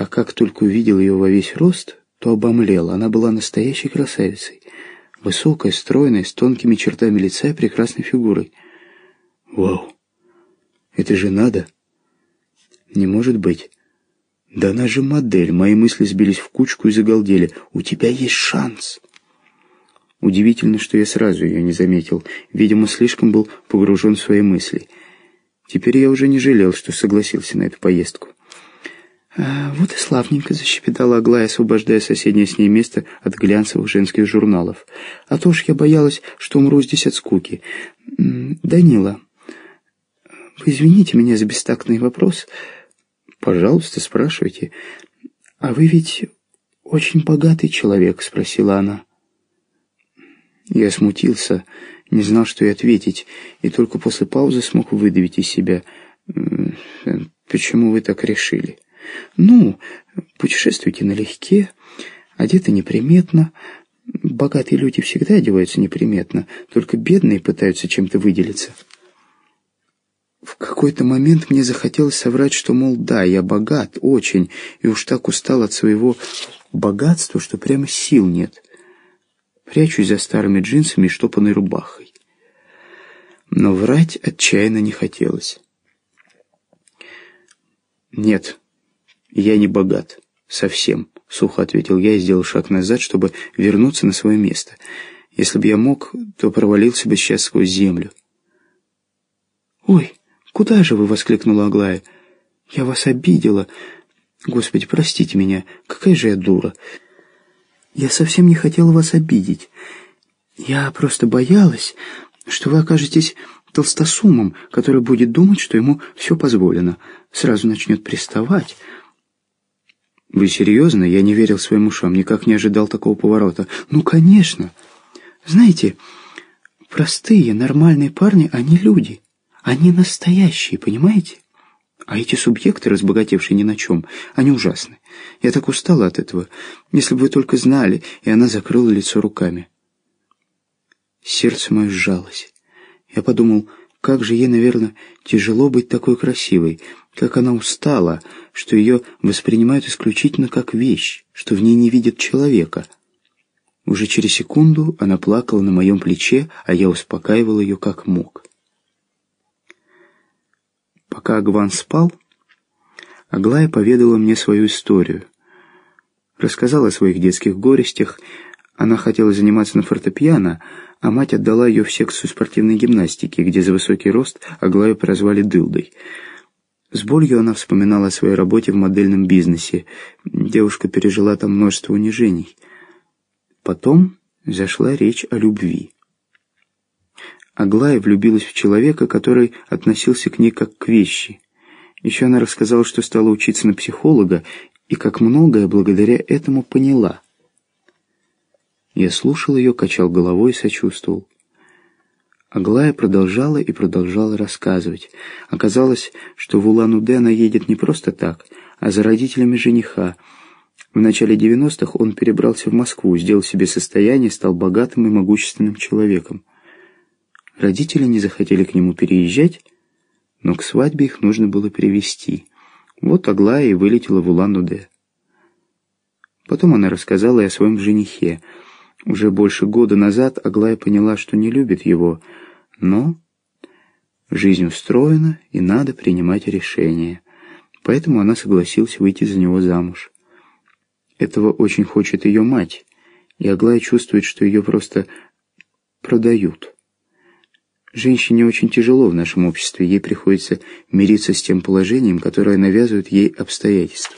А как только увидел ее во весь рост, то обомлел. Она была настоящей красавицей. Высокая, стройная, с тонкими чертами лица и прекрасной фигурой. Вау! Это же надо! Не может быть. Да она же модель. Мои мысли сбились в кучку и загалдели. У тебя есть шанс. Удивительно, что я сразу ее не заметил. Видимо, слишком был погружен в свои мысли. Теперь я уже не жалел, что согласился на эту поездку. А, «Вот и славненько», — защепетала Аглая, освобождая соседнее с ней место от глянцевых женских журналов. «А то ж я боялась, что умру здесь от скуки. Данила, вы извините меня за бестактный вопрос. Пожалуйста, спрашивайте. А вы ведь очень богатый человек?» — спросила она. Я смутился, не знал, что и ответить, и только после паузы смог выдавить из себя. «Почему вы так решили?» «Ну, путешествуйте налегке, одеты неприметно. Богатые люди всегда одеваются неприметно, только бедные пытаются чем-то выделиться». В какой-то момент мне захотелось соврать, что, мол, да, я богат, очень, и уж так устал от своего богатства, что прямо сил нет. Прячусь за старыми джинсами и штопанной рубахой. Но врать отчаянно не хотелось. «Нет, я не богат. Совсем», — сухо ответил я и сделал шаг назад, чтобы вернуться на свое место. «Если бы я мог, то провалился бы сейчас сквозь землю». «Ой, куда же вы?» — воскликнула Аглая. «Я вас обидела. Господи, простите меня, какая же я дура. Я совсем не хотела вас обидеть. Я просто боялась, что вы окажетесь толстосумом, который будет думать, что ему все позволено. Сразу начнет приставать». «Вы серьезно?» Я не верил своим ушам, никак не ожидал такого поворота. «Ну, конечно! Знаете, простые, нормальные парни, они люди». Они настоящие, понимаете? А эти субъекты, разбогатевшие ни на чем, они ужасны. Я так устала от этого. Если бы вы только знали, и она закрыла лицо руками. Сердце мое сжалось. Я подумал, как же ей, наверное, тяжело быть такой красивой, как она устала, что ее воспринимают исключительно как вещь, что в ней не видят человека. Уже через секунду она плакала на моем плече, а я успокаивал ее как мог. Пока Агван спал, Аглая поведала мне свою историю. Рассказала о своих детских горестях. Она хотела заниматься на фортепиано, а мать отдала ее в секцию спортивной гимнастики, где за высокий рост Аглаю прозвали «дылдой». С болью она вспоминала о своей работе в модельном бизнесе. Девушка пережила там множество унижений. Потом зашла речь о любви. Аглая влюбилась в человека, который относился к ней как к вещи. Еще она рассказала, что стала учиться на психолога, и как многое благодаря этому поняла. Я слушал ее, качал головой и сочувствовал. Аглая продолжала и продолжала рассказывать. Оказалось, что в Улан-Удэ она едет не просто так, а за родителями жениха. В начале 90-х он перебрался в Москву, сделал себе состояние, стал богатым и могущественным человеком. Родители не захотели к нему переезжать, но к свадьбе их нужно было перевести. Вот Аглая и вылетела в Улан-Удэ. Потом она рассказала и о своем женихе. Уже больше года назад Аглая поняла, что не любит его, но жизнь устроена, и надо принимать решение. Поэтому она согласилась выйти за него замуж. Этого очень хочет ее мать, и Аглая чувствует, что ее просто продают. Женщине очень тяжело в нашем обществе, ей приходится мириться с тем положением, которое навязывают ей обстоятельства.